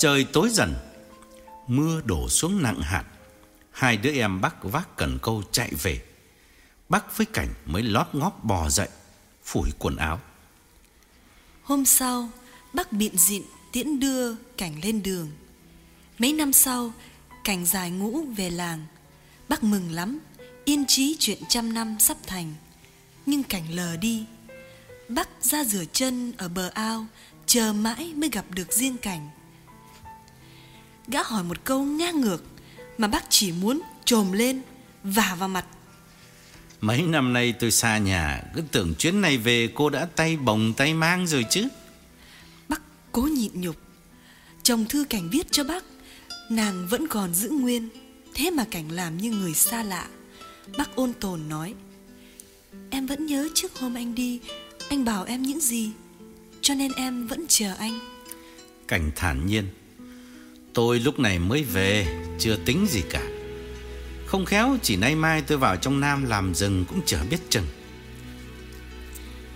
Trời tối dần Mưa đổ xuống nặng hạt Hai đứa em bác vác cần câu chạy về Bác với cảnh mới lót ngóp bò dậy Phủi quần áo Hôm sau, bác biện dịn tiễn đưa cảnh lên đường. Mấy năm sau, cảnh dài ngũ về làng. Bác mừng lắm, yên trí chuyện trăm năm sắp thành. Nhưng cảnh lờ đi. Bác ra rửa chân ở bờ ao, chờ mãi mới gặp được riêng cảnh. Gã hỏi một câu ngang ngược mà bác chỉ muốn trồm lên, vả vào mặt. Mấy năm nay tôi xa nhà Cứ tưởng chuyến này về cô đã tay bồng tay mang rồi chứ. Bác cố nhịn nhục. Chồng thư cảnh viết cho bác Nàng vẫn còn giữ nguyên. Thế mà cảnh làm như người xa lạ. Bác ôn tồn nói Em vẫn nhớ trước hôm anh đi Anh bảo em những gì Cho nên em vẫn chờ anh. Cảnh thản nhiên Tôi lúc này mới về, Chưa tính gì cả. Không khéo, chỉ nay mai tôi vào trong Nam làm rừng Cũng chả biết chừng.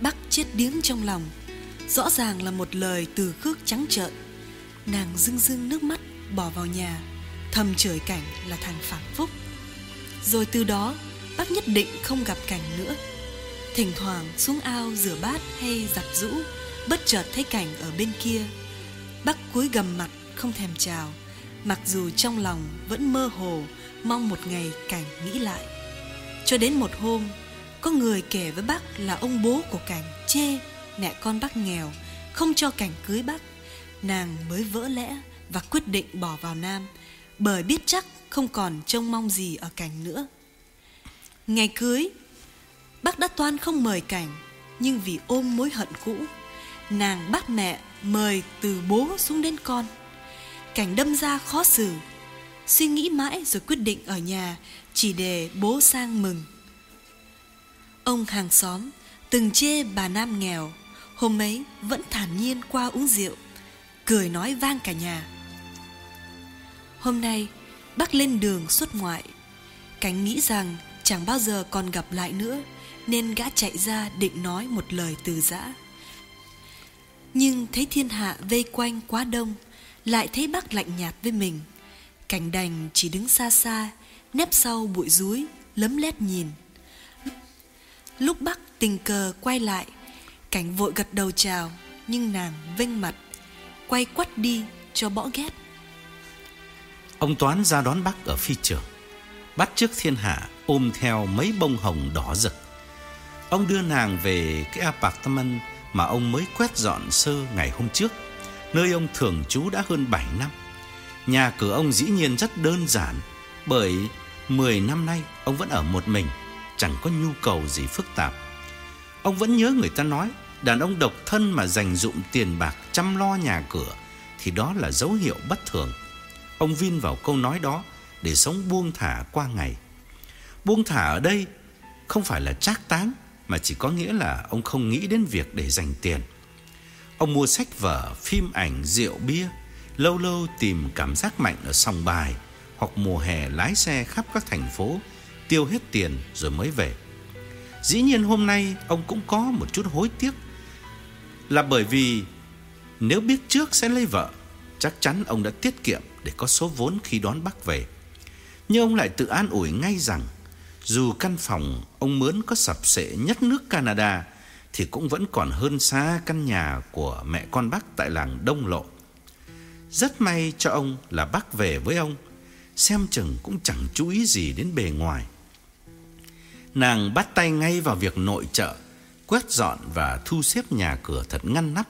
Bắc chết điếng trong lòng. Rõ ràng là một lời từ khước trắng trợn. Nàng rưng rưng nước mắt, bỏ vào nhà. Thầm chửi cảnh là thằng phản phúc. Rồi từ đó, bác nhất định không gặp cảnh nữa. Thỉnh thoảng xuống ao rửa bát hay giặt rũ, Bất chợt thấy cảnh ở bên kia. Bác cúi gầm mặt không thèm chào, Mặc dù trong lòng vẫn mơ hồ, Mong một ngày cảnh nghĩ lại. Cho đến một hôm, Có người kể với bác là ông bố của cảnh chê Mẹ con bác nghèo, Không cho cảnh cưới bác. Nàng mới vỡ lẽ Và quyết định bỏ vào Nam, Bởi biết chắc không còn trông mong gì ở cảnh nữa. Ngày cưới, Bác đã toan không mời cảnh, Nhưng vì ôm mối hận cũ, Nàng bắt mẹ mời từ bố xuống đến con. Cảnh đâm ra khó xử. Suy nghĩ mãi rồi quyết định ở nhà, Chỉ để bố sang mừng. Ông hàng xóm Từng chê bà Nam nghèo, Hôm ấy vẫn thản nhiên qua uống rượu, Cười nói vang cả nhà. Hôm nay, Bác lên đường xuất ngoại Cảnh nghĩ rằng chẳng bao giờ còn gặp lại nữa, Nên gã chạy ra định nói một lời từ giã. Nhưng thấy thiên hạ vây quanh quá đông lại thấy bác lạnh nhạt với mình. Cảnh đành chỉ đứng xa xa, Nép sau bụi rúi, Lấm lét nhìn. Lúc bác tình cờ quay lại Cảnh vội gật đầu chào, Nhưng nàng vênh mặt, Quay quắt đi cho bỏ ghét. Ông Toán ra đón bác ở phi trường. Bắt trước thiên hạ, ôm theo mấy bông hồng đỏ rực. Ông đưa nàng về cái apartment mà ông mới quét dọn sơ ngày hôm trước. Nơi ông thường trú đã hơn 7 năm. Nhà cửa ông dĩ nhiên rất đơn giản, Bởi 10 năm nay ông vẫn ở một mình, Chẳng có nhu cầu gì phức tạp. Ông vẫn nhớ người ta nói, Đàn ông độc thân mà dành dụng tiền bạc chăm lo nhà cửa Thì đó là dấu hiệu bất thường. Ông vin vào câu nói đó Để sống buông thả qua ngày. Buông thả ở đây Không phải là trác táng, Mà chỉ có nghĩa là ông không nghĩ đến việc để dành tiền. Ông mua sách vở, phim ảnh, rượu bia Lâu lâu tìm cảm giác mạnh ở sòng bài Hoặc mùa hè lái xe khắp các thành phố Tiêu hết tiền rồi mới về. Dĩ nhiên hôm nay ông cũng có một chút hối tiếc Là bởi vì Nếu biết trước sẽ lấy vợ Chắc chắn ông đã tiết kiệm Để có số vốn khi đón bác về. Nhưng ông lại tự an ủi ngay rằng Dù căn phòng ông mướn có sập sệ nhất nước Canada thì cũng vẫn còn hơn xa căn nhà của mẹ con bác tại làng Đông Lộ. Rất may cho ông là bác về với ông, Xem chừng cũng chẳng chú ý gì đến bề ngoài. Nàng bắt tay ngay vào việc nội trợ, Quét dọn và thu xếp nhà cửa thật ngăn nắp.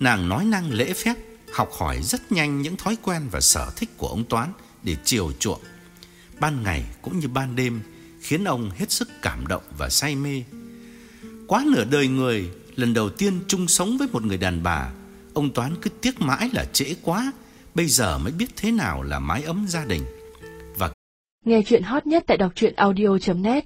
Nàng nói năng lễ phép, Học hỏi rất nhanh những thói quen và sở thích của ông Toán Để chiều chuộng. Ban ngày cũng như ban đêm Khiến ông hết sức cảm động và say mê. Quá nửa đời người, Lần đầu tiên chung sống với một người đàn bà Ông Toán cứ tiếc mãi là trễ quá, bây giờ mới biết thế nào là mái ấm gia đình. Và Nghe chuyện hot nhất tại đọc truyện audio.net